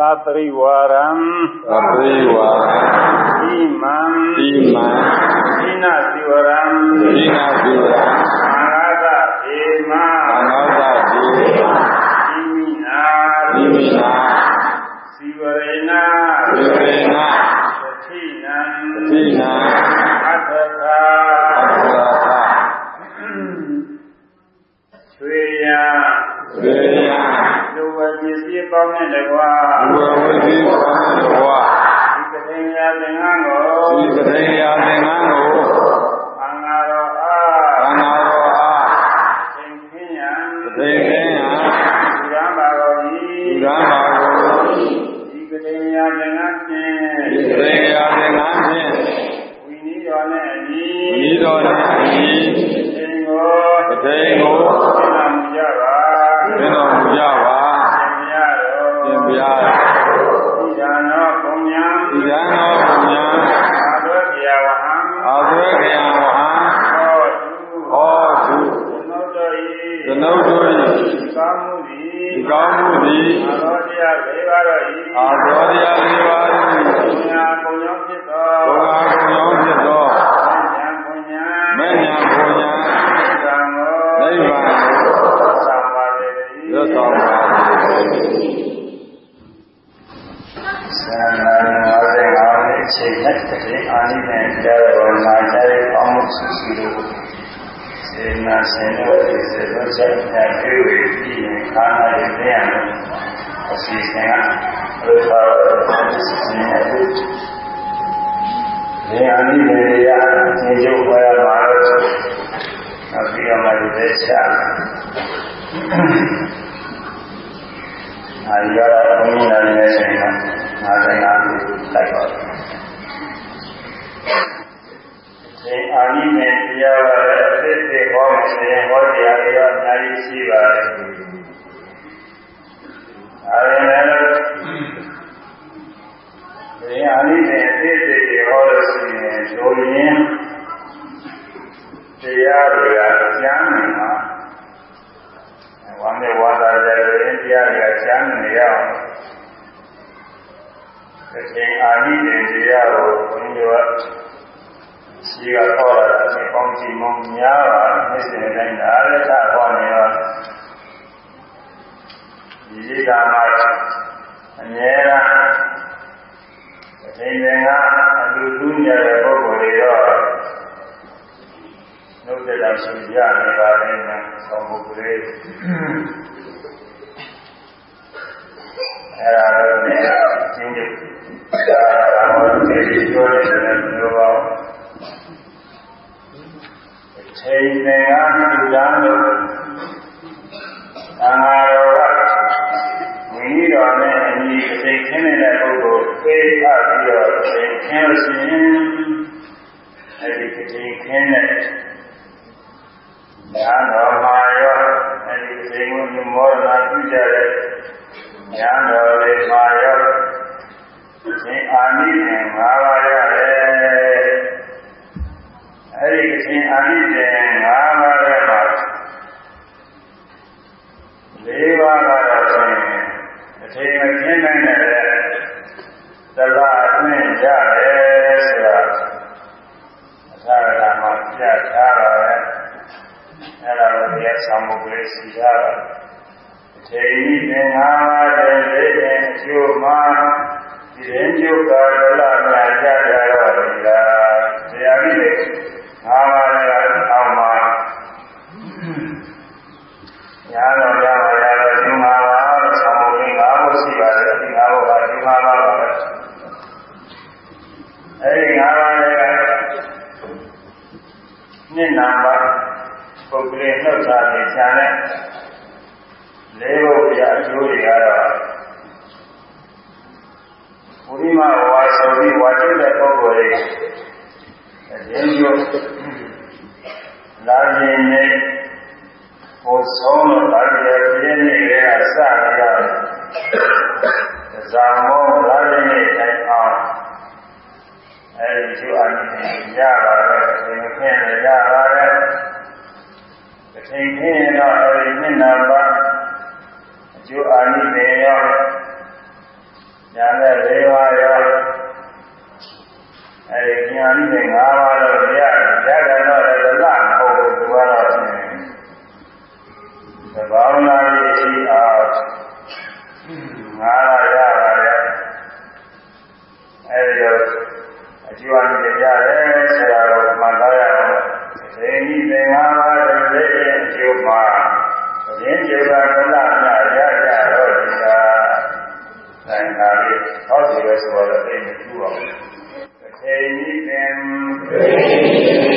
သတရိဝရံသတိဝါဣမံတိမံဣနာစီဝရံဒီနာတိဝါအာဂသေမအနောတတိဣမိနာနိမိနာစီဝရေနဝိရေန သတိနံ တိနာ အတ္တသာ အတ္တသာ ဆွေယံ ဝေယ လူဝပ စ္စည်းပေါင်းနဲ့တကွာဘဝဝိသီဝါဝါဒီကတိယသင်္ကန်းကိုဒီပရိယာသင်္ကန်းကိုအင်္ဂါရောအာသံဃာတော်အားသင်္ခင်းယံသိခင်းဟံဒီရန်ပါတော်ဤဒီကံပါကိုဒီကတိယသင်္ကန်းဖြင့်ဒီပရိယာသင်္ကန်းဖြင့်ဝိနည်းတော်နဲ့အညီဤတော်နှင့်အညီသင်ကိုတတိယကို သင်တော်မူကြပါ သင်တော်မူကြပါ သင်မြတ်တော် သင်ပြာ ဒီဒါနောဘုံညာ ဒီကံတော်ဘုရား အာသောပြာဝဟံ အာသွေကယံဝဟံ ဟောတု ဟောတု သနုတ္တိ သနုတို့၏ ကောင်းမှုသည် ဒီကောင်းမှုသည် အာသောတရား၄ပါးတော်ဤ အာသောတရားလေးပါး၏ ဘုရားဘုံကြောင့်ဖြစ်သော ဘုရားကုံရောဖြစ်သော ဉာဏ်ဘုံညာ မဉ္ဇဉ်ဘုံညာ သံဃော နိဗ္ဗာန်ကို သံပါလေ ရွတ်ဆောင်ပါစေ သံဃာနာရေငါးရဲ့ချိန်နဲ့တည်းအာနိနဲ့တရားတော်မှာတဲ့ပေါင်းမှုစုစုလို့စေနာစေနောဒီစေလောချက်နဲ့ပြေဝေပြီးရင်ခန္ဓာရဲ့တရားနဲ့အစီအစဉ်ကဘုရားအစီအစဉ်နဲ့ဒီအာနိနဲ့ရသင်ရုပ်ဝါရမှာတော့နောက်ပြီးတော့မှဒီသက်ချအာရရဘုံနာနေတဲ့ချိန်မှာငါတိုင်းအားတိုက်ပါဒီအာနိနဲ့တရားပါတဲ့အဖြစ်အပျက်ဟောမယ်ဆိုရင်ဟောတရားတွေတော့အများကြီး ရှိပါတယ်။အဲဒီနဲ့ဒီအာနိနဲ့အဖြစ်အပျက်တွေဟောလို့ရှိရင်ဒိုရင်းတရားတွေကကျမ်းမှာဝမ်းမြေဝါသာကြရင်တရားတွေကကျမ်းနေရအောင်အရှင်အာနိနဲ့တရားကိုဘု န်းကြီးတို့ရှိကတော့အပေါင်းကြည့်မများပါမျက်စိနဲ့တိုင်းဒါလည်းသာဟောနေရောဒီဒီကမှာအမြဲတမ်းအချိန်ငယ်ကအတူတူညတဲ့ပုဂ္ဂိုလ်တွေရောနှုတ်သက်တာရှိကြနေပါလိမ့်မယ်ဆောင်းဖို့ကလေးအဲ့ဒါတော့လည်းကျင်းကျဒါကတော့ဒီပြောနေတယ်ပြောပါဦး ချိန်နဲ့အတူတန်းလို့သံဃာတော်ကဝိနည်းတော်နဲ့အညီအစိတ်ခင်းနေတဲ့ပုဂ္ဂိုလ်ပေးအပ်ပြီးတော့ချိန်ခင်းလို့ရှိရင်အဲဒီချိန်ခင်းတဲ့ညာတော်မှာရောအဲဒီချိန်ကိုမောရဏပြုကြတဲ့ညာတော်လေးမှာရောဒီအာနိသင်၅ပါးရတယ် အဲဒီအရှင်အာနိသင်၅ပါးထဲမှာ၄ပါးကတော့ဆိုရင်အထင်မကျင်းနိုင်တဲ့သလားအသွင်းရတယ်ဆိုတာအထာရကမှာပြထားတာပဲအဲ့ဒါကိုတရားဆောင်မှုလေးစီထားတာအထင်ကြီးသင်္ဃာတဲ့လေးတဲ့အကျိုးမှာဒီရင်ကျုပ်ကဒလများကြကြတော့ဒီလားတရားကြီးလေ ငါးပါးလည်းအောက်မှာညာတော်ရပါရတော့ဒီမှာပါဆောင်းဝင်ငါးဖို့ရှိပါတယ်ဒီငါးဖို့ကဒီမှာပါပဲအဲဒီငါးပါးလည်းနှစ်နာပါပုဂ္ဂလိနှုတ်သားနေချာတဲ့လေးဘုရားအကျိုးတွေကတော့ဘုရိမဝါဆိုပြီးဝါကျတဲ့ပုဂ္ဂိုလ်တွေအ ရင်ကျိုးလာခြင်းနဲ့ကိုဆုံးလို့လာကြတဲ့ပြင်းနေတဲ့ကစပြီးတော့ဇာမောလာခြင်းနဲ့တိုင်အောင်အဲဒီကျိုးအနိနေရပါတယ်သင်ခင်းလည်းရပါတယ်သင်ခင်းရင်တော့အဲဒီနှစ်နာပါအကျိုးအာနိနေရောအဲလိုဖြစ် အဲဒီဉာဏ်ကြီးနဲ့၅ပါးတော့တရားတရားကတော့လည်းသလားမဟုတ်ဘူးသူကတော့သဘာဝနာရဲ့ရှိအားငါရရပါတယ်အဲဒီတော့အကျိုးအမြတ်ရတယ်ဆရာတော်မှန်သားရတယ်သေနိသင်္ဃာပါရလေးအကျိုးမှာသင်္ကျေပါကလမြရရတော့ဒီသာသံဃာလေးဟောဒီလိုဆိုတော့သိနေကြည့်အောင် ခေနိတံခေနိတံ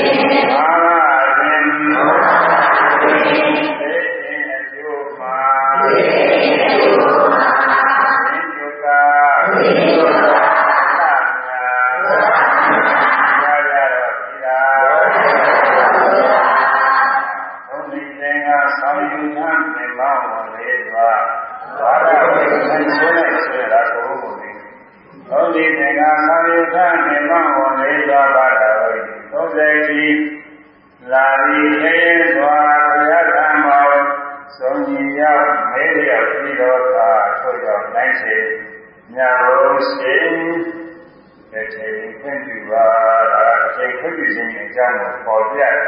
ကြောင်းကိုပေါ်ပြတယ်။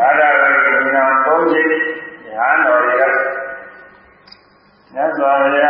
အာရဝေကဉာဏ်၃ချက်ဉာဏ်တော်ရရမြတ်စွာဘုရား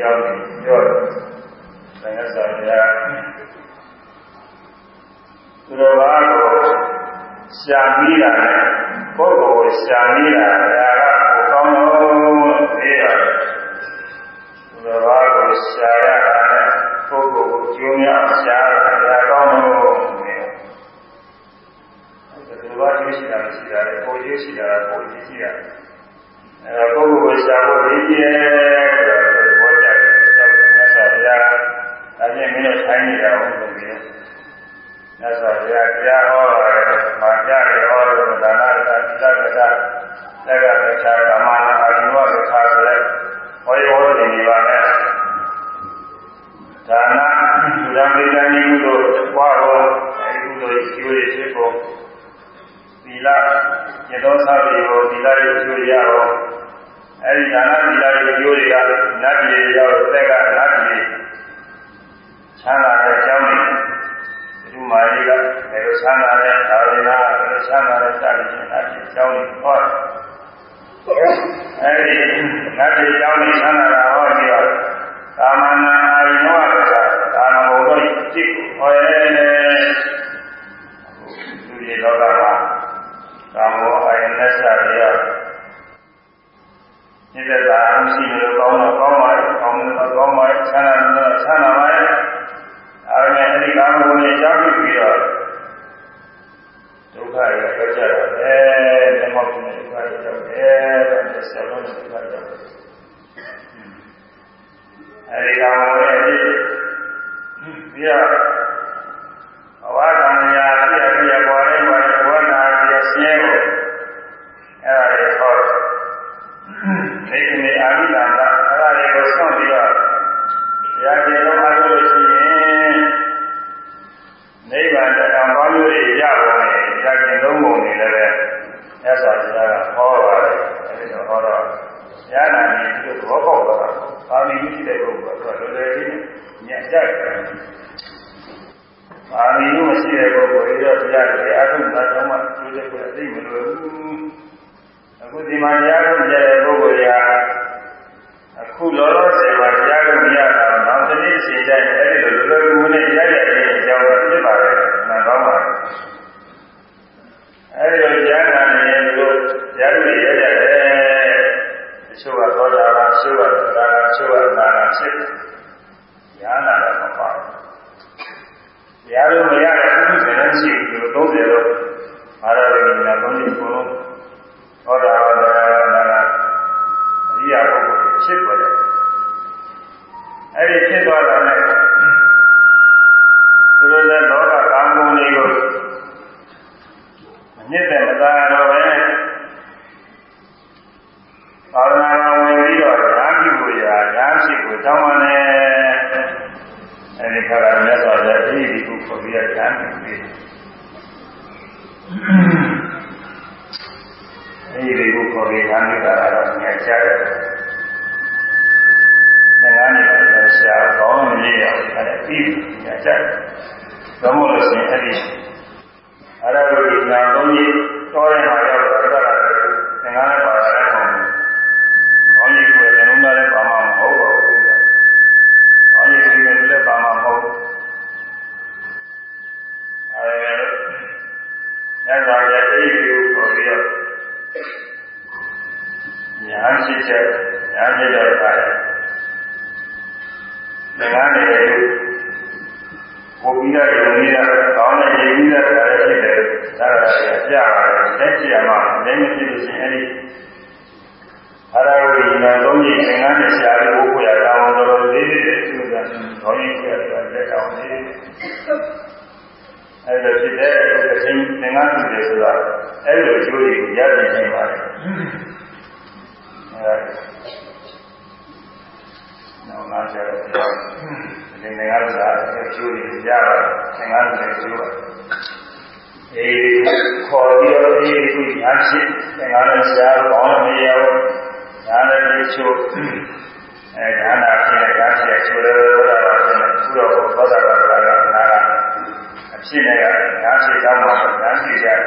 ကြောင်းကိုပြောတယ်။ဆန္ဒစာရာသူတော်ဘာကိုရှာမိတာနဲ့ပုဂ္ဂိုလ်ကိုရှာမိတာ တရားဟောပါတယ်အဲဒီတော့ဟောတော့ဉာဏ်နာမည်ကိုသဘောပေါက်သွားတာပါမီရှိတဲ့ပုဂ္ဂိုလ်ကလွယ်လွယ်လေးညံ့ကြတယ်ပါမီလို့မရှိတဲ့ပုဂ္ဂိုလ်တွေတော့တရားတွေအထုမှတ်တော့မှသူတို့ကအသိမလွယ်ဘူးအခုဒီမှာ တဲ့အချိန်သင်္ကန်းပြုတယ်ဆိုတာအဲလိုအကျိုးတွေကိုရည်နေပါတယ်အဲနောက်လာကြတော့ဒီသင်္ကန်းဆိုတာအကျိုးတွေရပါတယ်သင်္ကန်းတွေအကျိုးပါအေးခေါ်ပြီးတော့အေးခုညာဖြစ်သင်္ကန်းနဲ့ဆရာကောင်းနေရောညာနဲ့ဒီချို့အဲဒါနာဖြစ်တဲ့ဓာတ်ဖြစ်ချိုးတယ်ဘုရားပါဆိုတော့ဘုရားဘောဓဘာသာကနာကအ ဖြစ်နဲ့ကဓာတ်ဖြစ်တောင်းမှာဓာတ်ဖြစ်ကြတယ်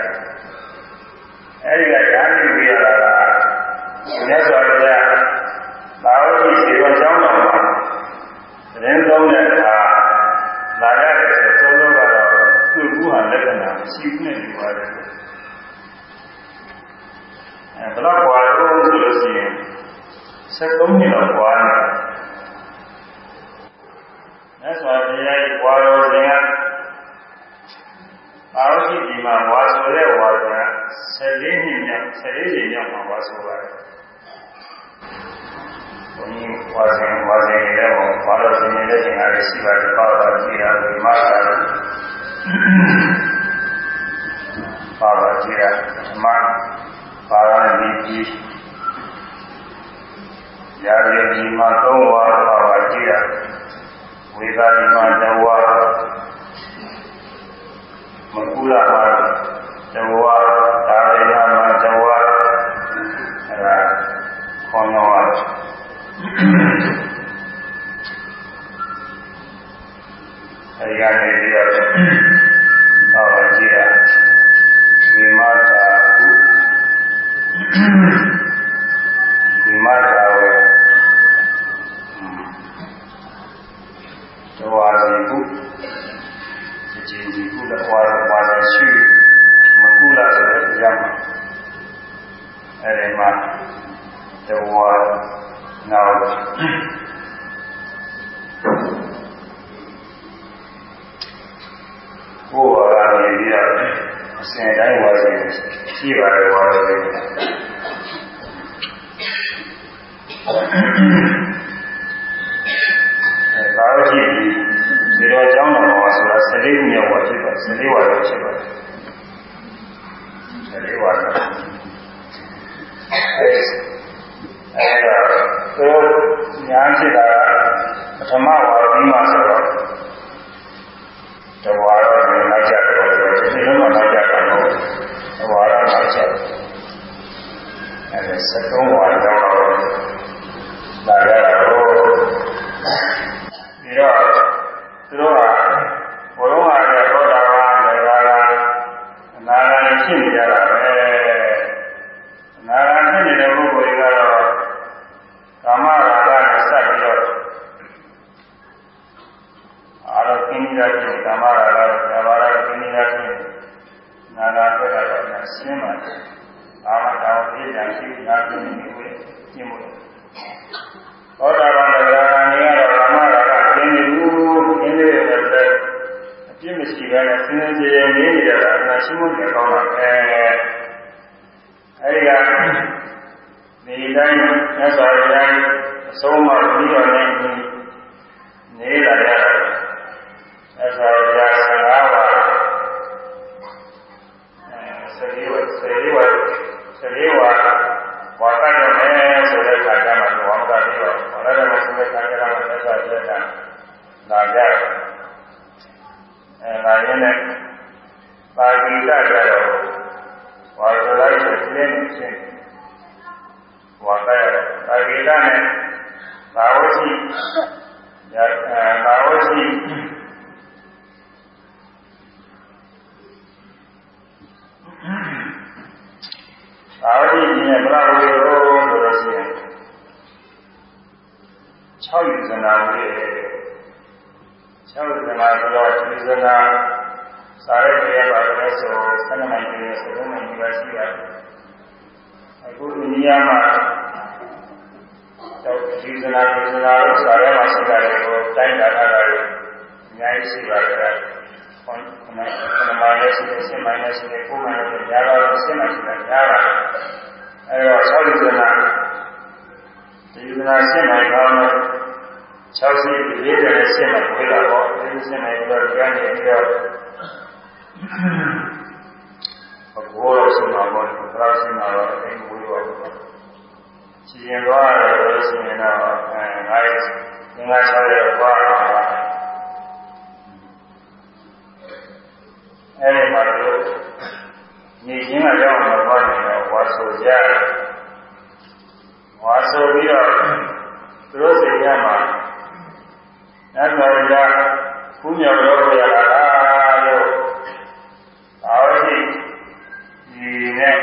အဲဒီကဓာတ်ဖြစ်ပြီးရတာကမြတ်စွာဘုရားသာဝတိဇေဝကျောင်းတော်မှာသတင်းသုံးတဲ့အခါလာရတယ်ဆိုတော့ကတော့သူ့ဘူးဟာလက္ခဏာရှိနေနေပါတယ်အဲဘလောက်ကွာတော့ဆိုလို့ရှိရင်73နှစ်လောက်ကွာနေမြတ်စွာဘုရားရဲ့ကွာတော်စဉ်က အာရုံဒီမှာဝါဆိုတဲ့ဝါက14နှစ်မြောက်14နှစ်မြောက်မှာဝါဆိုပါတယ်ဘုန်းကြီးဝါစဉ်ဝါစဉ်ရဲ့ဘောဘာလို့စဉ်နေတဲ့ချိန်ကလည်းရှိပါတယ်ပါတော်ကြည်တာဒီမှာကပါတော်ကြည်တာဓမ္မပါရမီကြီးရာဇေဒီမှာသုံးဝါပါတော်ကြည်တာဝေသာဒီမှာတဝါ မကူလာမှာတဝါဒါရိယာမှာတဝါအဲဒါခေါင်းတော်အဲဒီကနေပြီးတော့ဟောကြည့်ရဝိမတာဟုဝိမတာဝေတဝါစီဟု အချင်းစီဟုလည်းဝါဝါစီရှိမကူလာဆိုတဲ့ကြမ်းအဲဒီမှာတဝါနောက်ဘုရားကနေပြီးတော့အစဉ်တိုင်းဝါစီရှိပါတယ်ဝါစီအဲဒါတော့ရှိပြီဒီတော့အကြောင်းတော်မှာဆိုတာ14ခုမြော က်ဝါဖြစ်ပါ14ဝါတော့ဖြစ်ပါတယ်14ဝါတော့အဲအဲတော့ညာဖြစ်တာပထမဝါပြီးမှဆိုတော့တဝါတော့နောက်ကြတော့ဒီလိုမှနောက်ကြတော့တဝါတော့နောက်ကြအဲဒီစကုံးဝါတော့လာရတော့ဒီတော့သူတို့ကဘုရားကလည်းသောတာပန်လည်းကာကအနာဂတ်ဖြစ်နေကြတာပဲအနာဂတ်ဖြစ်နေတဲ့ပုဂ္ဂိုလ်တွေကတော့ကာမရာဂနဲ့ဆက်ပြီးတော့အာရကိနိဒာဖြစ်ကာမရာဂနဲ့ကာမရာဂကိနိဒာဖြစ်နာနာတွေ့တာတော့ရှင်းပါတယ်အာမတောင်ပြည့်စုံရှိနာကိနိဝေကျင့်မှုသောတာပန်တရားကနေကတော့ကာမရာဂကျင်းနေဘူးကျင်းနေတယ်ဆိုတော့အပြစ်မရှိဘဲနဲ့စဉ်းစားကြည့်ရင်နေနေကြတာအနာရှိမှုတွေကောင်းတာပဲအဲဒီကနေတိုင်းမြတ်စွာဘုရားအဆုံးအမပြီးတော့နေနေလာရတာမြတ်စွာဘုရားဆရာပါဆရီဝဆရီဝဆရီဝဝါသရမယ်ဆိုတဲ့ခါကျမှဝါမကပြီးတော့ဝါရမယ်ဆိုတဲ့ခါကျမှမြတ်စွာဘုရားကလာကြတယ်အဲလာရင်းနဲ့ပါဠိတကြတော့ဝါဆိုလိုက်တဲ့ပြင်းချင်းဝါတဲ့ပါဠိတနဲ့ဘာဝရှိဘာဝရှိဘာဝရှိခြင်းနဲ့ဘရဝေရောဆိုလို့ရှိရင် 6ယူဇနာဝေ6ယူဇနာဆိုတော့ယူဇနာစာရဲပြရပါတယ်ဆို7နိုင်ပြည့်7နိုင်ပြည့်ရှိရတယ်အခုအိန္ဒိယမှာတော့ယူဇနာယူဇနာလို့စာရဲမှာရှိတာတွေကိုတိုင်းတာထားတာတွေအများကြီးရှိပါတယ်ခွန်ခဏခဏမှလည်းရှိတယ်ရှင်းမှလည်းရှိတယ်ကိုယ်မှလည်းညာတော့ရှင်းမှရှိတယ်ညာတာအဲတော့6ယူဇနာ ဒီနာရှင်းနိုင်တာတော့60ရေးတယ်ရှင်းနိုင်ခဲ့တာပေါ့ဒီရှင်းနိုင်တော့ကြံ့နေပြီးတော့အဘောရရှင်းမှာပေါ့ဆရာရှင်းမှာတော့အိမ်ကိုရောရှင်းရင်တော့လည်းရှင်းရင်တော့အဲငါးရက်ငါးချောရက်ပါတာအဲဒီမှာတော့နေချင်းကရောက်မှာပေါ့နေတော့ဝါဆိုကြတယ် ဝါဆိုပြီးတော့သူတို့စိတ်ထဲမှာနတ်တော်ကကုညောရောရလာလို့အာဝတိဒီနဲ့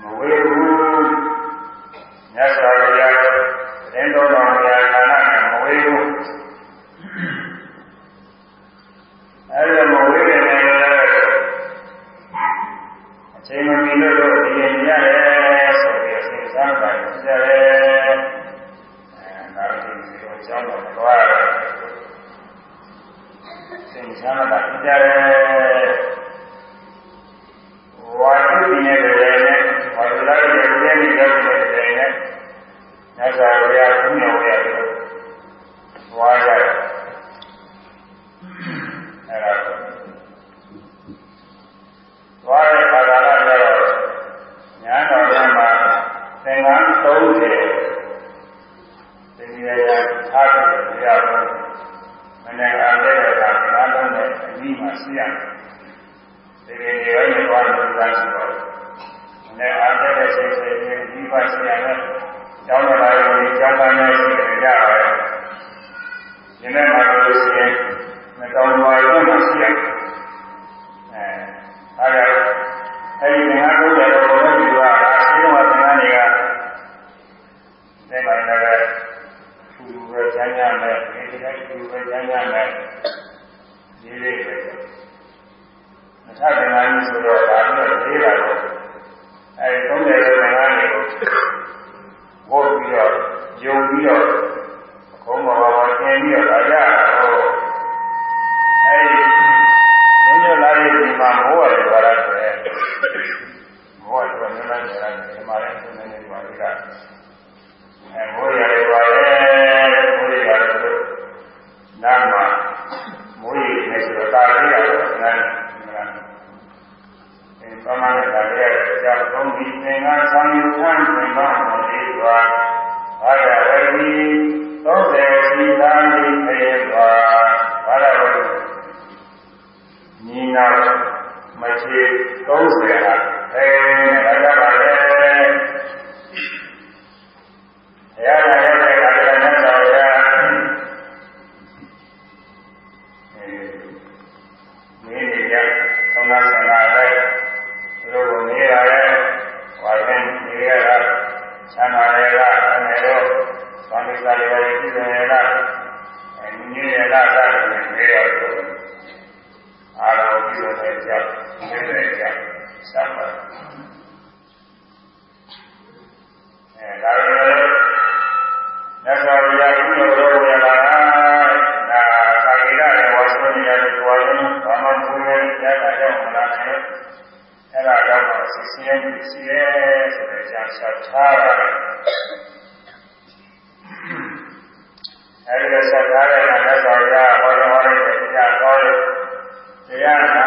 မဝေဘူးနတ်တော် Sarah တရား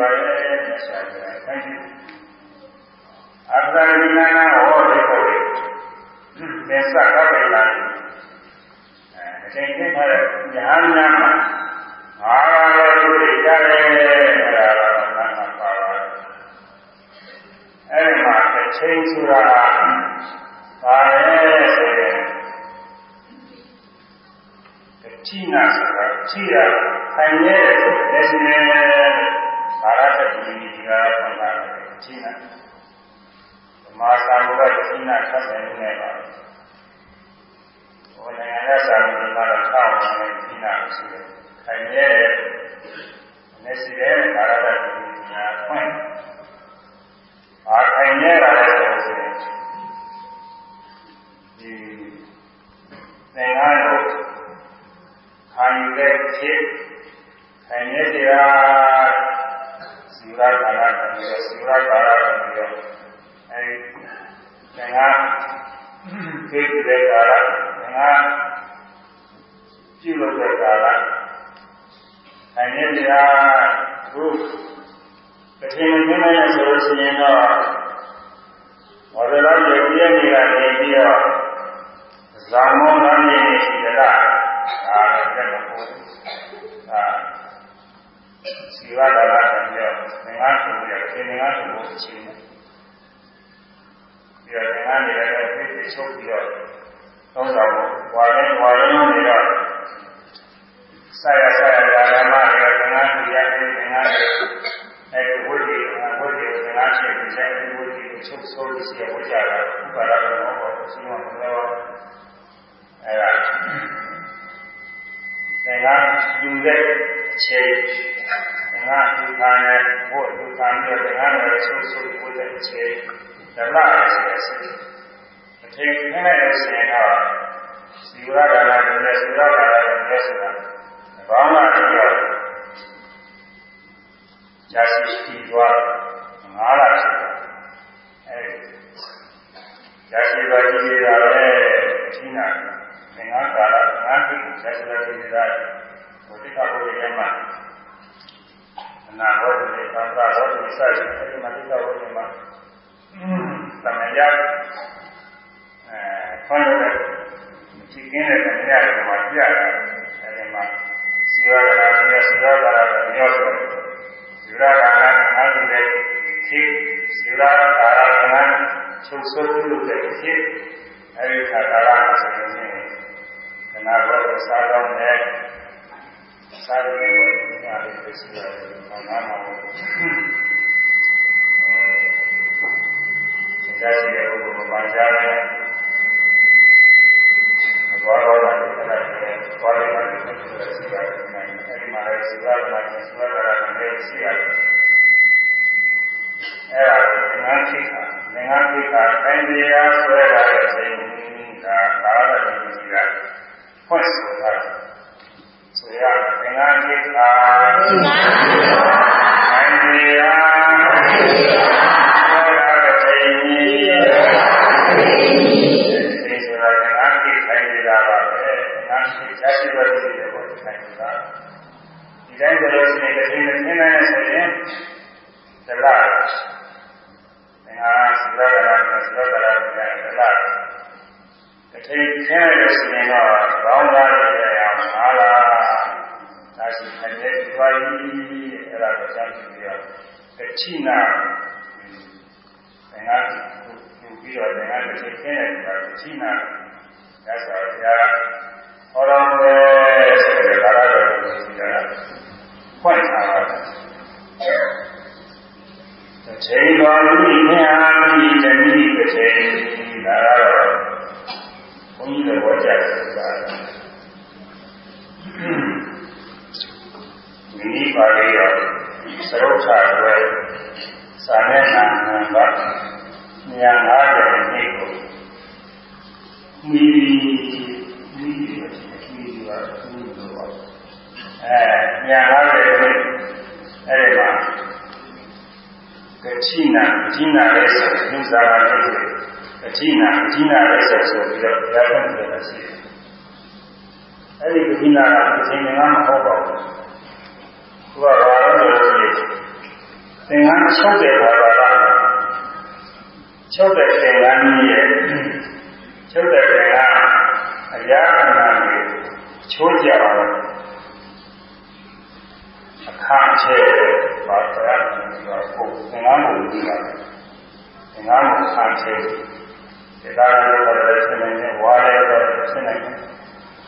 ပြုပါရဲ့ဆရာကတန်ကြီးအတ္တရိနာနာဟောဧကဝေသင်္ဆကပ္ပိလာအဲအချိန်ချင်းထားတဲ့ညာနာမှာအာရရောဒုတိယရဲ့အဲ့ဒါတော့နာမပါပါအဲ့ဒီမှာအချိန်ဆိုတာပါရဲ့ဆိုရင်အချိနာဆိုတာချိရခိုင်ရဲ့လက်စနေ ဘာရတတိဒီကပန်တာအချိနာမာသာဘုရားအချိနာသတ်တယ်နေပါဘုရားနိုင်ငံရဲ့စာရင်းကတော့တောင်းတယ်အချိနာရှိတယ်ခိုင်ရဲ့လက်စနေဘာရတတိဒီကဖွင့်အားခိုင်ရဲ့လာတဲ့ဆိုရင်ဒီသင်္ဃာတို့ခံယူတဲ့ဖြစ်ခံရတရား စီဝါကာရတမျိုးစီဝါကာရတမျိုးအဲဒီသင်္ဃာသိတဲ့ကာရသင်္ဃာပြုလုပ်တဲ့ကာရခံရတရားခုတထင်မင်းနဲ့ဆိုလို့ရှိရင်တော့ဘောရလာရဲ့ပြည့်နေကနေပြီးတော့ဇာမောနာနေရှိကြလားအာတဲ့မဟုတ်အာ စီဝါဒလာတဲ့ပြောသင်္ဃာဆိုပြီးသင်္ဃာဆိုဖို့အချင်းပြီးတော့သင်္ဃာနေလည်းပြည့်ပြည့်ချုပ်ပြီးတော့သုံးတော်ဝါရင်ဝါရင်နေတော့ဆက်ရဆက်ရဓမ္မတွေသင်္ဃာပြရတဲ့သင်္ဃာအဲဒီဝိဓိဝိဓိသင်္ဃာရှိတဲ့အဲဒီဝိဓိကိုချုပ်ဆိုးစီရဝိကြတာဥပါဒတော်ဘောအရှင်တော်ဘောအဲဒါ သင်္ဃာယူတဲ့အချိန်သင်္ဃာယူခံတဲ့ဘုယူခံတဲ့သင်္ဃာရဲ့ဆုဆုဘုတဲ့အချိန်ဓမ္မရဲ့ဆိုတဲ့စိတ်အထင်နဲ့လည်းဆင်တော့စီဝရဒါနနဲ့စီဝရဒါနနဲ့ဆိုတာဘာမှမပြောကြာစီတီသွားငါးလဖြစ်တယ်အဲဒီကြာစီပါကြီးရတာလည်းထိနာသ င်္ဃာကာလငါးခုကြာစီပါကြီးရတာဘုဒ္ဓဘုရားမှာအနာဘောဓိသံဃာဘောဓိစိုက်အဲဒီမှာတိကဘောဓိမှာသမယအဲဖွင့်တဲ့ဒီကင်းတဲ့သမယတွေမှာပြရတယ်အဲဒီမှာစီဝါဒနာနဲ့စီဝါဒနာတွေမျိုးဆိုစီဝါဒနာနားတဲ့ဖြစ်စီဝါဒနာနာချုပ်ဆိုးလို့တဲ့ဖြစ်အဲဒီခါကာလမှာဆိုရင် ကနာဘောစားတော့နဲ့စားတယ်ဘောဒါလေးသိစီရတယ်ဘာမှမဟုတ်ဘူးဆရာရှိတဲ့ဘုရားမှာကြားတယ်ဘောရောလာတယ်အဲ့ဒါဘောရောလာတယ်ဆိုတာစီရတယ်အဲဒီမှာလည်းစီရတယ်မှာစီရတယ်လည်းရှိရတယ်အဲ့ဒါငါခိခာငါခိခာတိုင်းတရားဆွဲလာတဲ့အချိန်ဒါသာရတဲ့ဒီက ဖွင့်ဆိုတာဆိုရငါခိခာတိုင်းတရားဆွဲလာတဲ့အချိန်ဒီဆိုတာငါခိတိုင်းတရားပါပဲငါခိသက်ရှိပါသေးတယ်ပေါ့တိုင်းတရားဒီတိုင်းဆိုလို့ရှိရင်တစ်ချိန်တစ်ချိန်နဲ့ဆိုရင်သလားငါစိတ္တကရာနဲ့စိတ္တကရာနဲ့သလား တစ်ချိန်ခဲလို့ရှိရင်တော့ဘောင်းသားတွေရအောင်ဟာလားဒါရှိတဲ့ဒီပါဠိအဲ့ဒါကိုကြားကြည့်ပြီးတော့တချိနာငါသူပြီးတော့ငါတစ်ချိန်ခဲတယ်တချိနာရသော်ဘုရားဟောတော်မူတဲ့ဆိုတဲ့ကာရတော်ကိုသိတာဖွင့်ထားပါတယ်တစ်ချိန်တော်မိမြာမိတမိတစ်ချိန်ဒါကတော့ ဘုန်းကြီးတွေဟောကြားတာပါလေရောသရုပ်ချရွယ်စာမျက်နှာနံပါတ်250နှစ်ကိုမိမိမိမိပါမိပါအဲ250နှစ်အဲ့ဒီမှာကတိနာကတိနာရဲ့ဆိုသင်္သာရ တဲ့ကတိနာကတိနာရဲ့ဆိုဆိုပြီးတော့ဘုရားကပြောတာရှိတယ်အဲ့ဒီကတိနာကအချိန်ကမဟုတ်ပါဘူးသူကဘာလို့လဲဆိုရင်သင်္ကန်းချုပ်တဲ့ဘာသာကချုပ်တဲ့သင်္ကန်းကြီးရဲ့ချုပ်တဲ့သင်္ကန်းအရာအနာကိုချိုးကြအောင်အခါချဲပါတရားဆိုတာကိုသင်္ကန်းကိုကြည့်တာသင်္ကန်းကိုအခါချဲ ဒီကားလေးပေါ်တဲ့ဆင်းနေဝါရဲပေါ်တဲ့ဆင်းနေ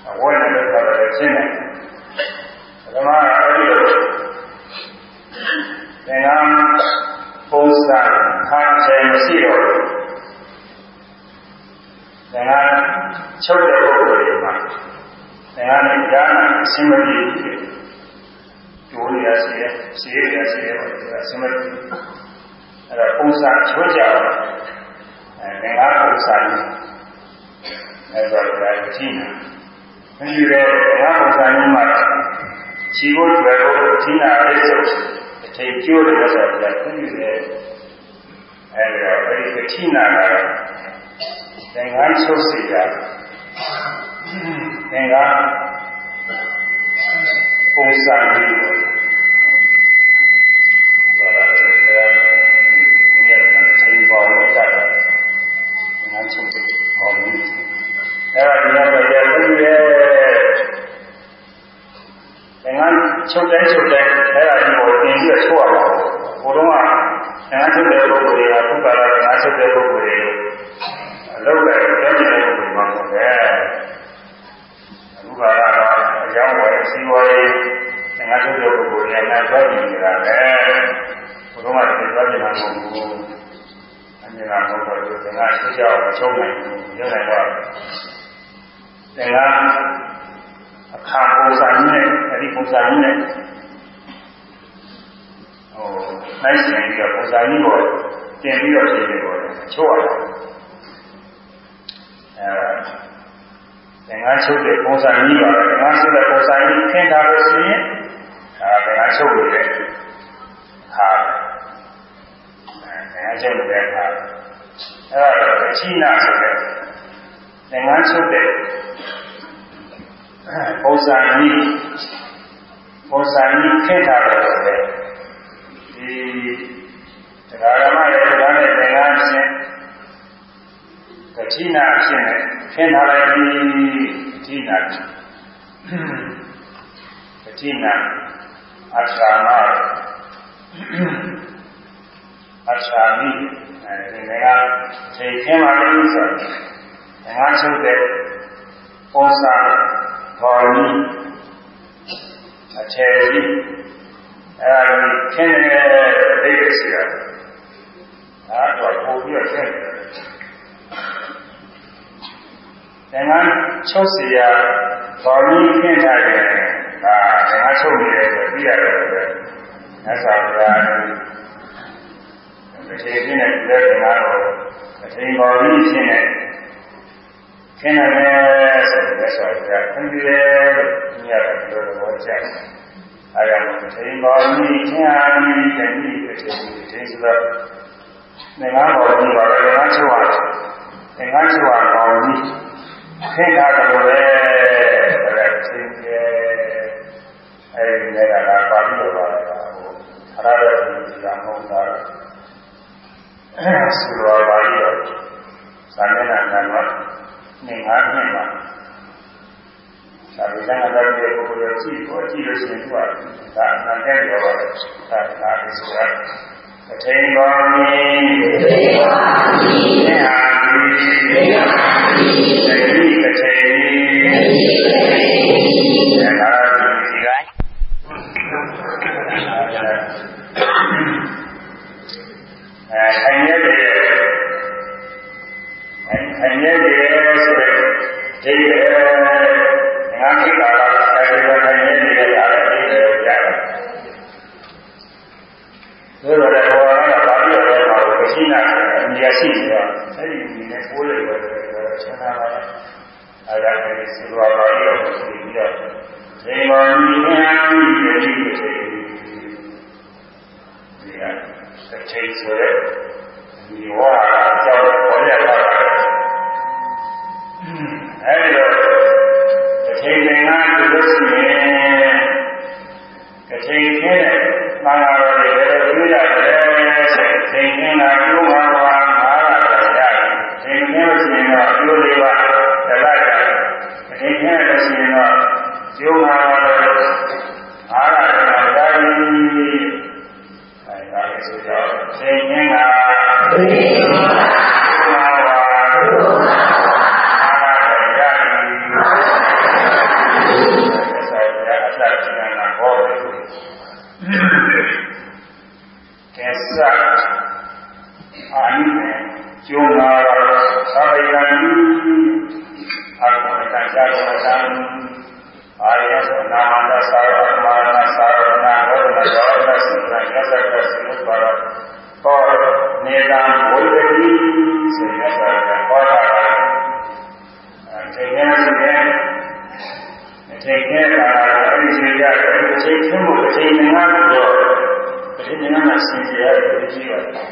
အဝဲနဲ့ပေါ်တဲ့ဆင်းနေဓမ္မအဲ့ဒီလိုသင်္ကန်းပုံစံခါချဲမရှိတော့သင်္ကန်းချုပ်တဲ့ပုဂ္ဂိုလ်တွေမှာသင်္ကန်းနဲ့ကြားနာအစင်းမပြေဘူးကျိုးရစီရစီရစီရပါဒီအစမအဲ့ဒါပုံစံချွတ်ကြအောင် အဲငါးပုံစံအဲ့ဒါကကြည့်နေဒီလိုငါးပုံစံမှာခြေကိုကျွယ်ဖို့ကြည့်နာလေးဆိုအချိန်ကျိုးတယ်ဆိုတော့ဒီလိုလေအဲ့ဒါအဲ့ဒီကြည့်နာတာသင်္ကန်းချုပ်စီတာသင်္ကန်းပုံစံကြီးဘာလဲဘယ်လိုလဲချိန်ပေါ်လို့တာငါချုပ်တယ်ဟောဘူး အဲ့ဒါဒီကတော့ရတဲ့ရဲ့ငါချုပ်တယ်ချုပ်တယ်အဲ့ဒါဒီကိုပြင်ပြီးချိုးရမှာဘုတော့ကငါချုပ်တဲ့ပုဂ္ဂိုလ်တွေကဘုရားကငါချုပ်တဲ့ပုဂ္ဂိုလ်တွေအလုပ်ပဲပြောနေတယ်ပုဂ္ဂိုလ်မှာဆိုတယ်ဘုရားကအကြောင်းဝယ်စီဝယ်ငါတို့ရဲ့ပုဂ္ဂိုလ်ရဲ့နာသွားနေကြတာပဲဘုရားကတည်းကသွားနေတာမဟုတ်ဘူးအမြင်ကမဟုတ်တော့ဒီငါဆွကြောက်ချုံးနိုင်ဘူးရုပ်နိုင်တော့ သင်္ကအခါပုံစံနဲ့အဲဒီပုံစံနဲ့ဟိုနိုင်ရှင်ပြီးတော့ပုံစံကြီးကိုတင်ပြီးတော့ပြင်ပြီးတော့ချိုးရတယ်အဲသင်္ကန်းချုပ်တဲ့ပုံစံကြီးပါသင်္ကန်းချုပ်တဲ့ပုံစံကြီးခင်းထားလို့ရှိရင်အဲသင်္ကန်းချုပ်လို့တဲ့ဟာအဲသင်္ကန်းချုပ်လို့တဲ့ဟာအဲဒါအချိနာဆိုတဲ့ သင်္ကန်းချုပ်တဲ့ပုံစံကြီးပုံစံကြီးခင်းထားလို့ဆိုတဲ့ဒီတရားဓမ္မရဲ့တရားနဲ့သင်္ကန်းရှင်ကတိနာအဖြစ်နဲ့ခင်းထားလိုက်ပြီးကတိနာကတိနာအထာနာအထာမိအဲဒီနေရာချိန်ခင်းပါလိမ့်ဆိုတော့ ငါချုပ်တဲ့ပုံစံတော်ကြီးအထေကြီးအဲဒါခင်းနေတဲ့ဒိဋ္ဌိစီရအဲဒါတော့ပို့ပြီးခင်းတယ်သင်္ကန်းချုပ်စီရဘော်ကြီးခင်းထားတယ်ဒါသင်္ကန်းချုပ်နေတယ်ဆိုပြီးရတယ်ပဲမြတ်စွာဘုရားတစ်ချိန်ချင်းနဲ့ဒီသင်္ကန်းကိုအချိန်ဘော်ကြီးချင်းနဲ့ ခင်းရတယ်ဆိုပြီးမြတ်စွာဘုရားခွင့်ပြုတယ်ညရတယ်ပြောတော့ကြားတယ်အဲဒါကိုအချိန်ဘော်ကြီးချင်းအားဖြင့်တည်းဒီအချိန်ဒီချိန်ဆိုတော့သင်္ကန်းဘော်ကြီးပါပဲသင်္ကန်းချုပ်ရတယ်သင်္ကန်းချုပ်ရဘော်ကြီးခိတာတယ်ပဲအဲ့ဒါသင်ကျဲအဲ့ဒီနဲ့ကလာပါဠိလိုပါလားဟိုအရဟတဒီကမဟုတ်တာဆူရောပါဠိတော်သာမဏေနာမနေငါးနှစ်မှာ သာဝိဇ္ဇာတတ်တဲ့ပုဂ္ဂိုလ်ကြီးကိုကြည့်လို့ရှိရင်သူကဒါအနန္တရောပါတယ်သာသာဒီဆိုတာအထင်ပါမည်အထင်ပါမည်သင်ဟာဒီသင်ဟာဒီတတိကထေတတိကထေဒါ သိမှုအချိန်နဲ့တော့အချိန်နဲ့ဆင်ခြင်ရတယ်ကြည့်ရတယ်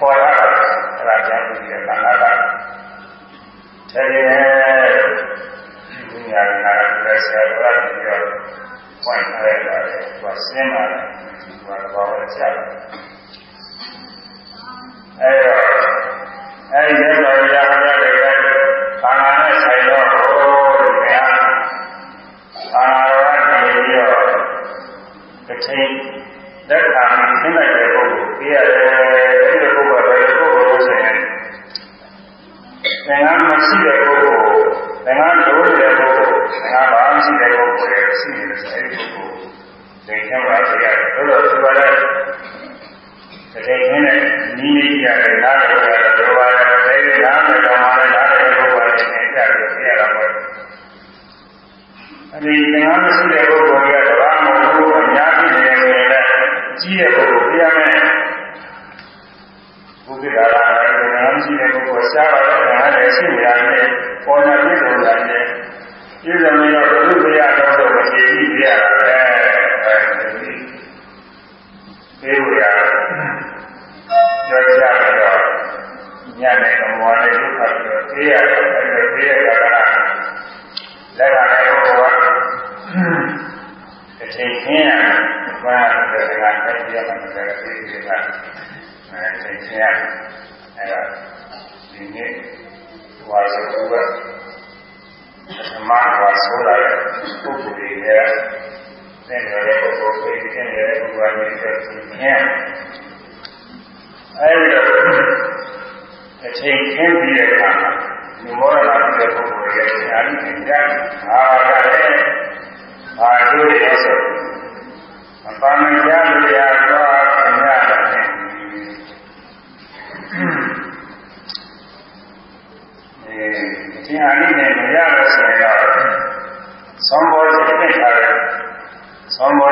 ပေါ်လာတာအဲ့ဒါကြောင့်ဒီကံလာတာတကယ်ဒီညာနာလက်ဆက်ရပ်ပြီးတော့ point ထားရတာကဆင်းလာတယ်ဒီမှာတော့ဆက်လာ သုံးဘောခြင်းအ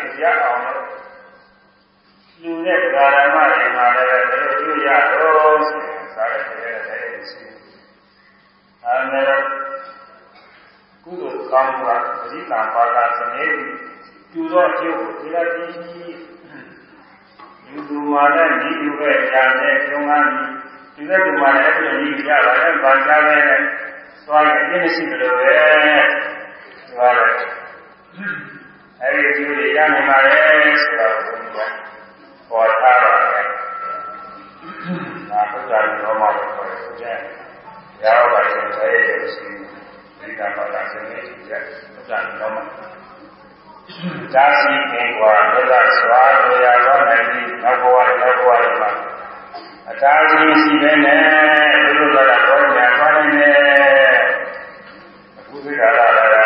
အာနိသင်ရအောင်လို့လူတဲ့ဓမ္မတွေမှာလည်းဘယ်လိုပြုရတော့ဆိုရင်စာရတဲ့တဲ့တဲ့ရှိတယ်။အဲဒါကုသိုလ်ကောင်းမှုကအဓိကပါတာစနေပြုသောအကျိုးကိုဒီလိုက်ပြီးယူသူမာနဲ့ဒီလူပဲညာနဲ့ကျုံးကားပြီးဒီတဲ့သူမာနဲ့အဲ့လိုကြီးရပါတယ်ဗာကြပဲသွားရင်အပြည့်မရှိကြလို့ပဲသွားတယ် အဲ့ဒီကျိုးတွေရနိုင်ပါလေဆိုတော့ဘုရားပေါ်ထားပါတယ်။ဒါဘုရားရောမှာပေါ်တယ်။ရောက်ပါတယ်ဆိုရဲရရှိဒီကပါလာစနေကြဘုရားရောမှာဒါစီကင်ကွာမေတ္တာစွာလိုရာတော့နိုင်ပြီးနောက်ဘဝနောက်ဘဝမှာအတားကြီးရှိတဲ့နဲ့ဒီလိုကတော့ညာသွားနေတယ်အခုဒီကလာလာ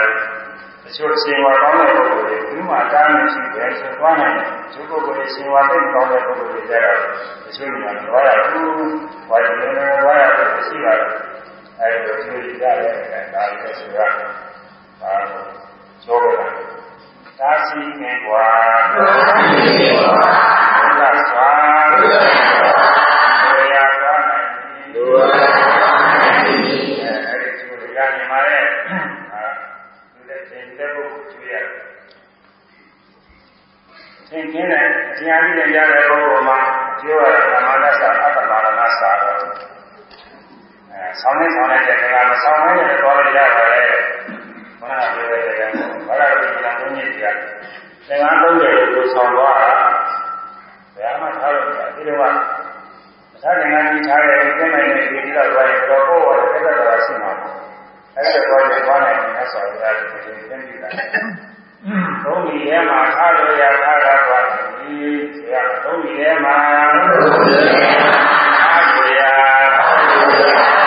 တချို့ရှင်ဝါကောင်းတဲ့ပုဂ္ဂိုလ်တွေဒီ မှာတားမရှိပဲဆိုသွားနိုင်တယ်ဒီပုဂ္ဂိုလ်တွေရှင်ဝါသိကောင်းတဲ့ပုဂ္ဂိုလ်တွေကြတော့တချို့ညာသွားရဘူးဘာလို့လဲသွားရတယ်ရှိပါတယ်အဲဒီလိုသူကြရတယ်ဒါလည်းဆိုရပါတော့ကျော်ကြတာသာစီနေကွာသာစီနေကွာသာစွာဘုရားသွားနိုင်ဘုရားနိုင်အဲဒီသူရနေမှာလေဟာဒီတဲ့တင်တဲ့ဘုရား သင်ခင်းတဲ့အတရားကြီးနဲ့ရတဲ့ပုဂ္ဂိုလ်မှာပြောရတာဓမ္မသစ္စာအတ္တမာရဏစာတော့အဲဆောင်းနေဆောင်းနေတဲ့ကံမဆောင်းနေတဲ့တော်ရရပါတယ်ဘုရားပြောတဲ့ကံဘာသာပြန်ပြန်သုံးညစ်ကြသင်္ကန်းသုံးတယ်ကိုဆောင်းသွားတာဘယ်မှာထားလို့ဒီလိုကသာသနာ့ကြီးထားတဲ့ဒီမိုင်းနဲ့ဒီလိုတော့တော့ပို့ရတဲ့သက်တော်ရှိမှာအဲ့ဒါတော့လည်းဘာနဲ့ဆက်ဆော်ရတဲ့ဒီသင်ပြတာ သုံးဒီထဲမှာထားလို့ရထားတာသွားဒီဆရာသုံးဒီထဲမှာသုံးဒီထဲမှာထားလို့ရထားတာ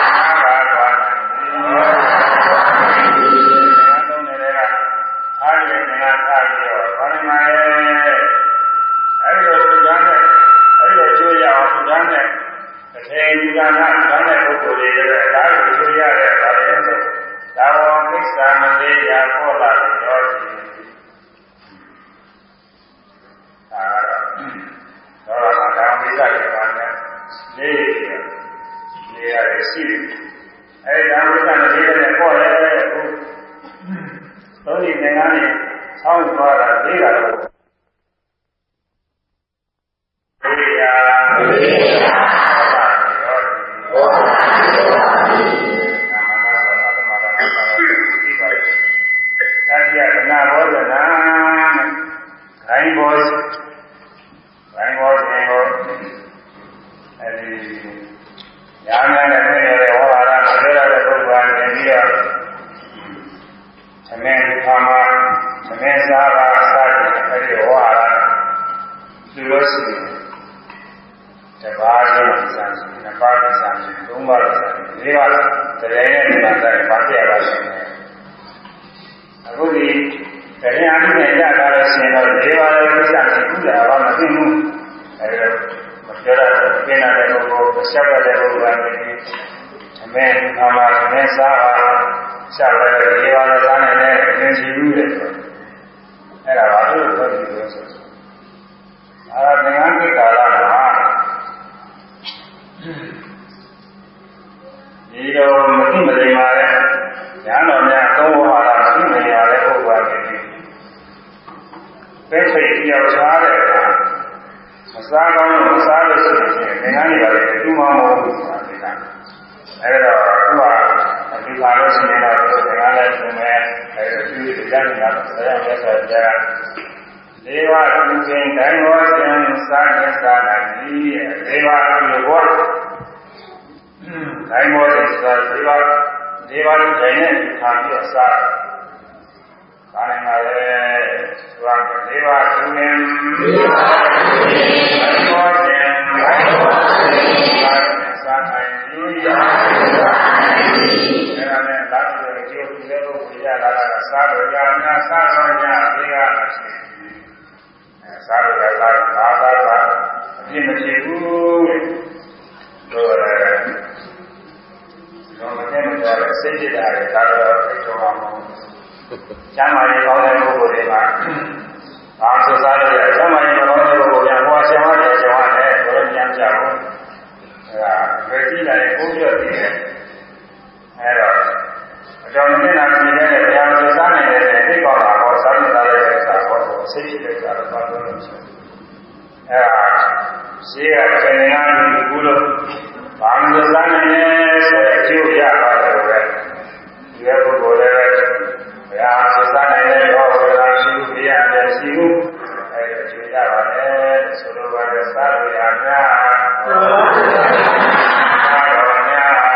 ဘောစဉ်စားလေးပါးလေးပါးတိုင်းနဲ့ခံပြီးစားကာရမရဲ့သုဝလေးပါးသူစဉ်လေးပါးတိုင်းဘောစဉ်တိုင်းဘောစဉ်စားနိုင်ပြီအဲဒါနဲ့လာပြီးတော့ကျိုးပြီးလို့ပြရလာတာစားလို့ရနာစားတော့ညဘေးကမရှိစားရတာစားဘာသာသာအပြည့်မရှိဘူးလို့လည်း တော့မနဲ့မတော်စိတ်ကြတာလည်းဒါတော့သိတော့မှာမဟုတ်ဘူး။ကျမ်းမာရေးကောင်းတဲ့ပုဂ္ဂိုလ်တွေကဘာဆိုစားရလဲကျမ်းမာရေးမကောင်းတဲ့ပုဂ္ဂိုလ်ကဟောရှင်ဟောတယ်ရှင်ဟောတယ်ဘယ်လိုဉာဏ်ကြဘူး။အဲဒါဝေကြည့်လိုက်ကိုပြောကြည့်တယ်။အဲတော့အကြောင်းနဲ့နာကြည့်တဲ့ဘုရားဆိုစားနိုင်တဲ့သိကောင်းတာဟောစားရတာလည်းစားဟောတော့စိတ်ရှိတဲ့ကြတော့ဘာလို့လဲဆိုအဲဒါရှိရတဲ့နေရာကိုကူလို့ ဘာမှမစားနိုင်ရဲ့ဆိုတဲ့အကျိုးရပါတယ်ပဲဒီရဲ့ပုဂ္ဂိုလ်လည်းဘုရားဆိုစားနိုင်တဲ့တော့ဘုရားရှိဘူးပြရတယ်ရှိဘူးအဲဒါအကျိုးရပါတယ်ဆိုလိုပါတယ်စားရရများစားရများ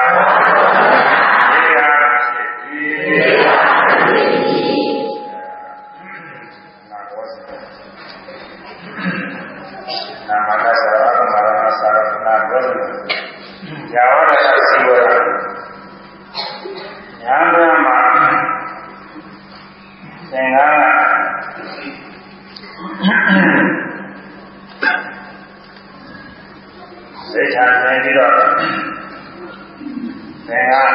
နာမကသရအမရဏသရနာဘောဇနယာဝရကစီဝရညာမမှာသင်္ကန်းကစိတ်ချနေပြီးတော့သင်္ကန်း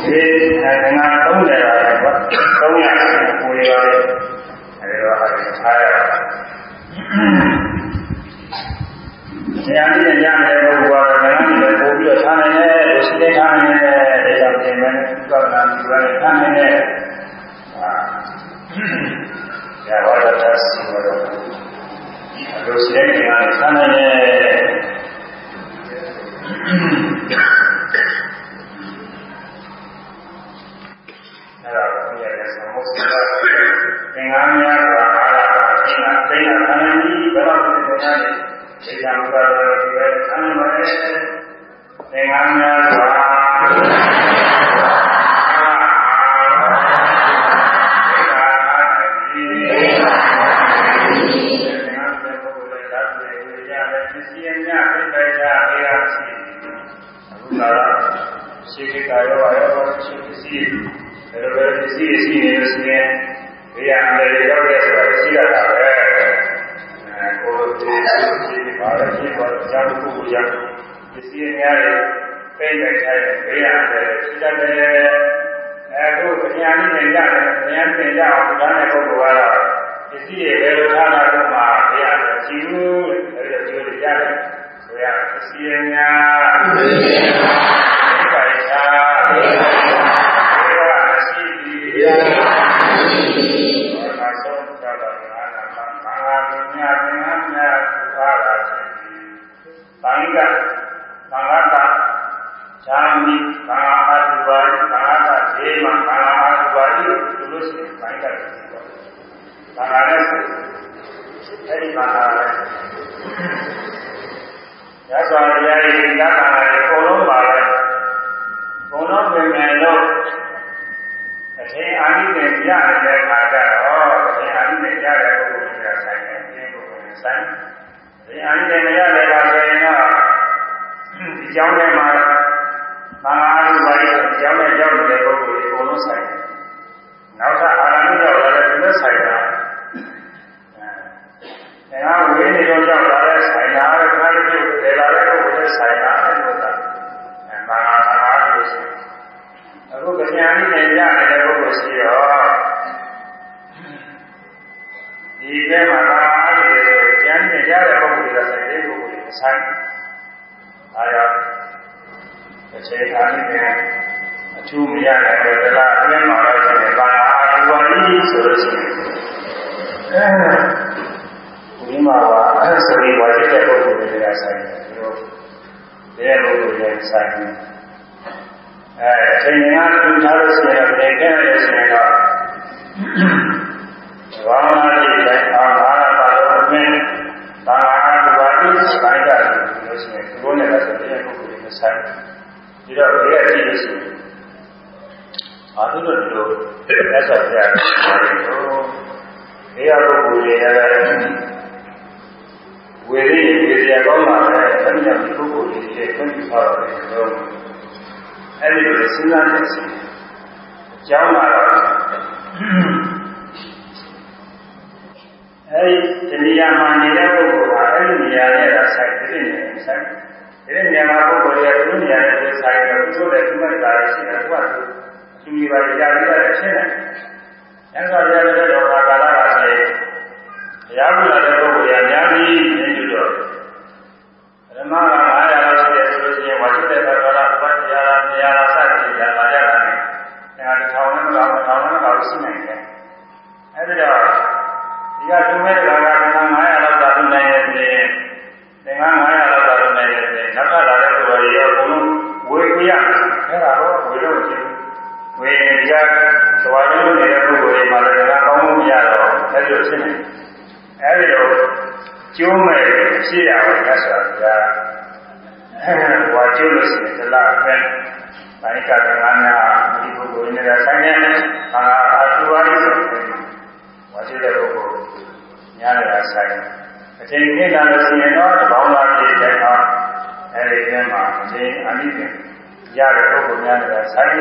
ဒီသင်္ကန်း30ရာပဲကွာ300ကိုရပါတယ်အဲဒီတော့အဲဒီထားရ ဆရာကြီးနဲ့ကြားနေတဲ့ပုဂ္ဂိုလ်ကတော့နိုင်ငံကြီးလည်းပို့ပြီးတော့ထားနိုင်တယ်လို့ရှိတဲ့ထားနိုင်တယ်ဒါကြောင့်ပြင်မယ်သောတာပန်ဒီလိုထားနိုင်တယ်ဟာရပါတော့သစီဝရလို့ရှိတဲ့နိုင်ငံထားနိုင်တယ် ဒီထဲမှာသာအာလို့ဆိုဉာဏ်နဲ့ရတဲ့ပုဂ္ဂိုလ်တွေကဆိုင်တဲ့ပုဂ္ဂိုလ်တွေဆိုင်အားရအခြေခံနဲ့အထူးမရနိုင်တဲ့ဒလားအင်းမှာတော့ရှိတယ်သာအာရဝတိဆိုလို့ရှိရင်အဲဒီမှာပါအဲ့ဆိုပြီးဝါจิตတဲ့ပုဂ္ဂိုလ်တွေကဆိုင်တယ်ဒီလိုတဲ့ပုဂ္ဂိုလ်တွေဆိုင်တယ်အဲအချိန်ငါတူထားလို့ရှိရင်တော့တကယ်လို့ရှိရင်တော့ဘာ ဝနာတိတိုင်းအောင်ဘာသာပါလို့အင်းသာအာရဝတိဆိုင်တာလို့ရှိရင်ဒီလိုနဲ့လည်းတဲ့ပုဂ္ဂိုလ်တွေဆိုင်ဒီတော့ဒီကကြည့်လို့ရှိရင်အာထုလို့ဒီလိုလက်ဆက်ပြရတယ်။ဒီဟာပုဂ္ဂိုလ်တွေလည်းဝေရိဝေရကောင်းလာတဲ့ဆန္ဒပုဂ္ဂိုလ်တွေရဲ့ခွင့်ပြုထားတဲ့တော့အဲ့ဒီလိုစဉ်းစားနေစီအကြောင်းကတော့ အဲ့ဒီနေရာမှာနေတဲ့ပုဂ္ဂိုလ်ကအဲ့ဒီနေရာနဲ့ဆိုင်တဲ့နေရာဆိုင်ဒီနေရာမှာပုဂ္ဂိုလ်ရဲ့ဒီနေရာနဲ့ဆိုင်တယ်သူတို့လည်းဒီမှာတာရှိတယ်သူကသူကြီးပါကြာပြီးတော့ရှင်းတယ်။အဲဒါကြတဲ့တော့ကာလကဆိုရင်ဘုရားပြုလာတဲ့ပုဂ္ဂိုလ်ရအများကြီးမြင်ကြတော့ဓမ္မက900လောက်ရှိတယ်ဆိုလို့ရှိရင်ဝါရှိတဲ့သဘောလားပတ်တရားလားနေရာလားစသဖြင့်လာကြတာနဲ့အဲဒါထောင်နဲ့တော့ထောင်နဲ့တော့ရှိနိုင်တယ်။အဲဒီတော့ ဒီကသူမဲ့ကက900လောက်သာသူနိုင်ရဲ့ပြင်သင်္ကန်း900လောက်သာသူနိုင်ရဲ့ပြင်နောက်ထပ်လာတဲ့ပုဂ္ဂိုလ်ရောအကုန်လုံးဝေခွေရအဲဒါတော့ဝေလို့ရှိဘူးဝေရသဝါရုံးနေတဲ့ပုဂ္ဂိုလ်တွေမှာလည်းကောင်းမှုမရတော့အဲ့လိုဖြစ်နေအဲ့ဒီလိုကျိုးမဲ့ရှိရအောင်မြတ်စွာဘုရားဟောကျိုးလို့ရှိရင်သလားပဲတိုင်းကကငါးများဒီပုဂ္ဂိုလ်နဲ့ဆိုင်နေအာအတူပါလိမ့်ဆို ဝါကျိုးတဲ့ပုဂ္ဂိုလ်ညားရဆိုင်အချိန်ကြီးလာလို့ရှိရင်တော့တပေါင်းသားပြည့်တဲ့အခါအဲ့ဒီထဲမှာအချိန်အနိစ္စရတဲ့ပုဂ္ဂိုလ်များလည်းဆိုင်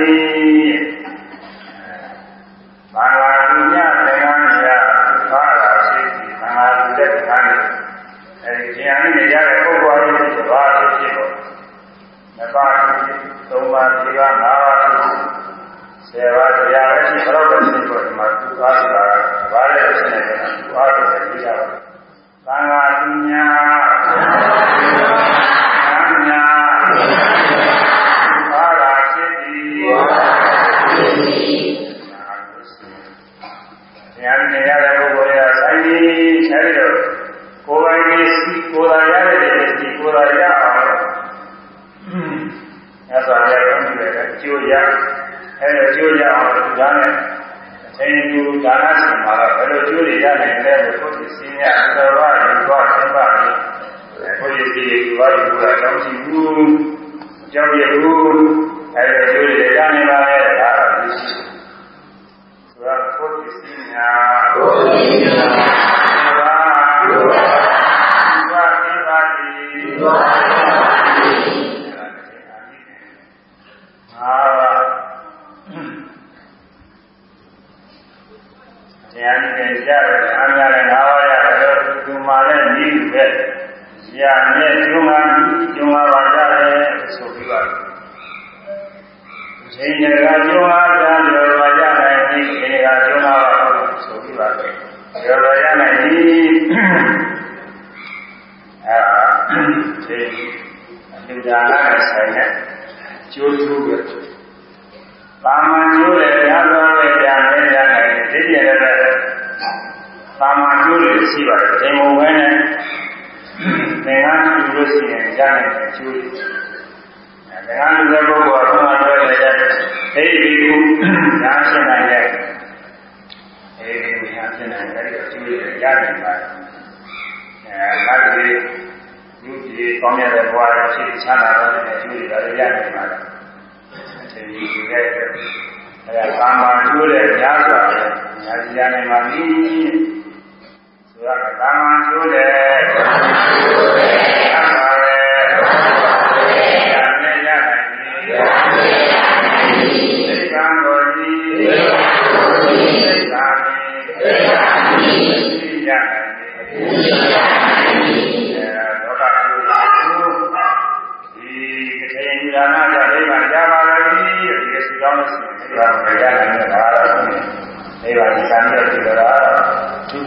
နာတော့နဲ့ကျွေးတော့ရနိုင်ပါလားအထင်ကြီးခဲ့အဲဒါကာမကျိုးတဲ့များစွာနဲ့ညာစီရနိုင်ပါပြီဆိုတော့ကာမကျိုးတဲ့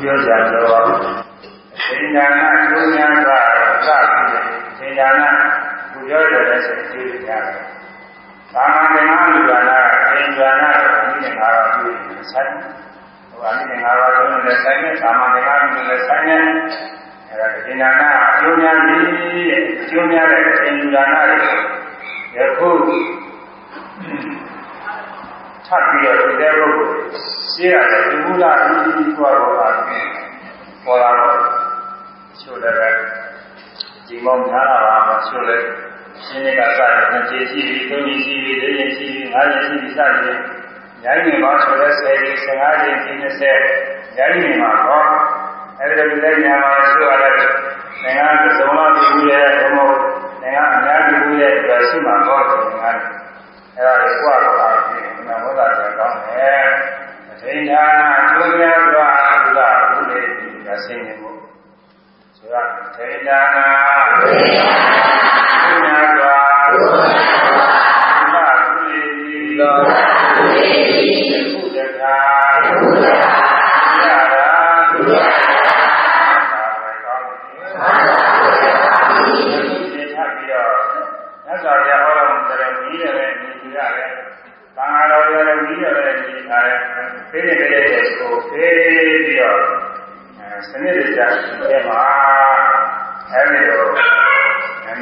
ပြောကြတော့ပါဘူးသင်္ညာနာဒုညာကစပြီးသင်္ညာနာကိုပြောရတဲ့ဆိုသိရတယ်သာမန်ဓမ္မလူကနာသင်္ညာနာကိုအမိငါးပါးပြုတယ်ဆိုင်ဟိုအမိငါးပါးပြုတယ်ဆိုင်နဲ့သာမန်ဓမ္မလူလည်းဆိုင်နဲ့အဲ့ဒါသင်္ညာနာအကျိုးများပြီတဲ့အကျိုးများတဲ့သင်္ညာနာတွေယခု ထပ်ပြီးတော့တဲ့ပုဂ္ဂိုလ်ရှင်းရတယ်ဒီမူလအင်းကြီးသွားတော့တာပေါ်လာတော့ချို့လည်းဒီမောင်များလာပါချို့လည်းရှင်းနေကစတယ်နှစ်ခြေရှိပြီးသုံးခြေရှိပြီးလေးခြေရှိပြီးငါးခြေရှိပြီးစတယ်ညာနေမှာဆိုတဲ့ဆယ်ခြေဆယ်ငါးခြေခြေနဲ့ဆယ်ညာနေမှာတော့အဲ့ဒီလိုလိုက်ညာမှာဆိုရတယ်နိုင်ငံကသုံးလားပြီးရဲ့ဘုံဘုံနိုင်ငံအများကြီးပြီးရဲ့ဆိုမှတော့နိုင်ငံ အဲ့ဒါကိုကြွတော့တာဖြစ်ဒီမှာဘုရားပြန်ကောင်းတယ်အစိဉ္ဌာနာကျိုးများစွာဘုရားဘုလေဒီကဆင်းနေမှုဆိုတာသေဉာနာသေဉာနာဘုရားဘုရားဘုရားဘုလေဒီလော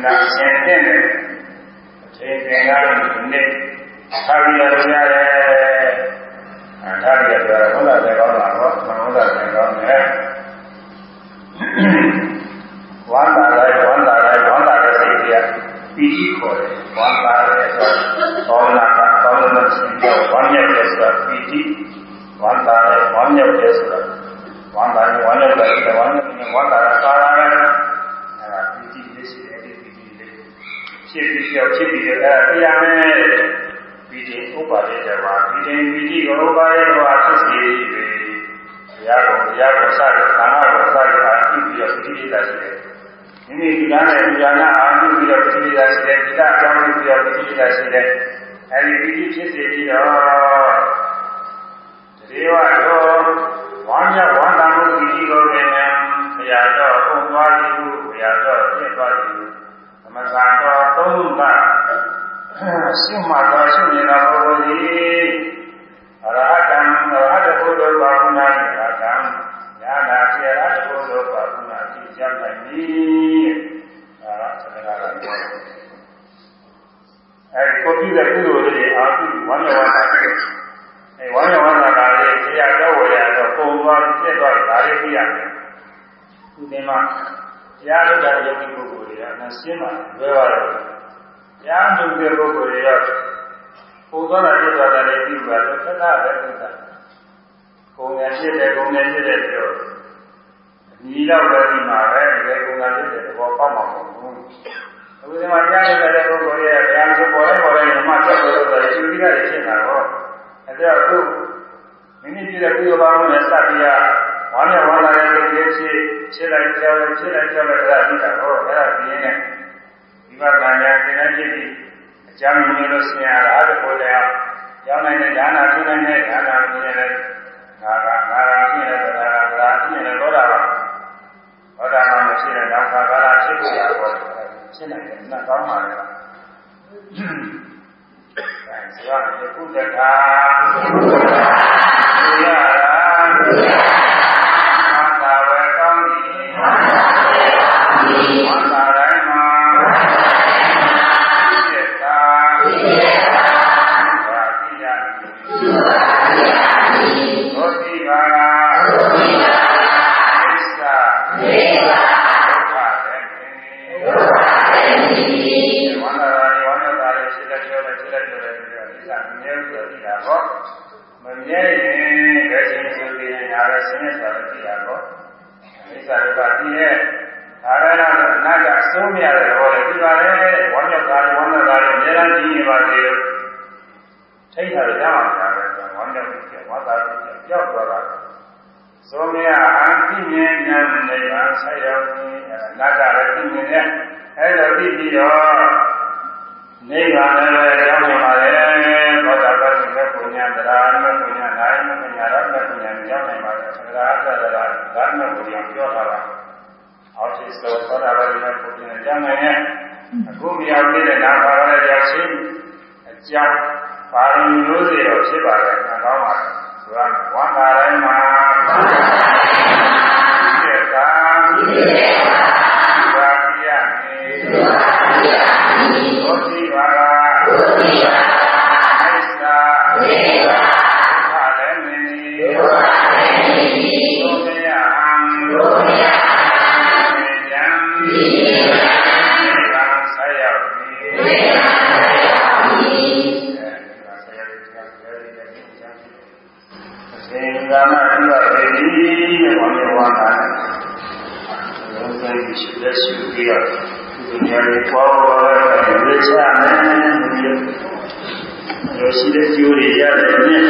နာဆင်းတဲ့အခြေခံရတဲ့နေ့သာဝိရတရားရဲ့အာသာရတရားဟောလာတဲ့ကောင်းတာ ဖြစ်နိုင်တယ်မှတ်ကောင်းပါလားဒါဆိုရင်ကုသတာကုသတာ ကျိုးတွေရတယ်နဲ့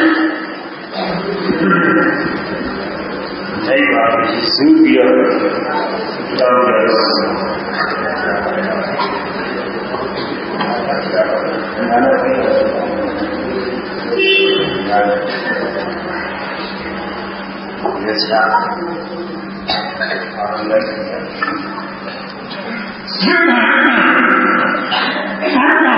အဲ့ပါဇူးပြီးတော့တောင်းတယ်ရစတာအားလုံးဆန္ဒဆန္ဒ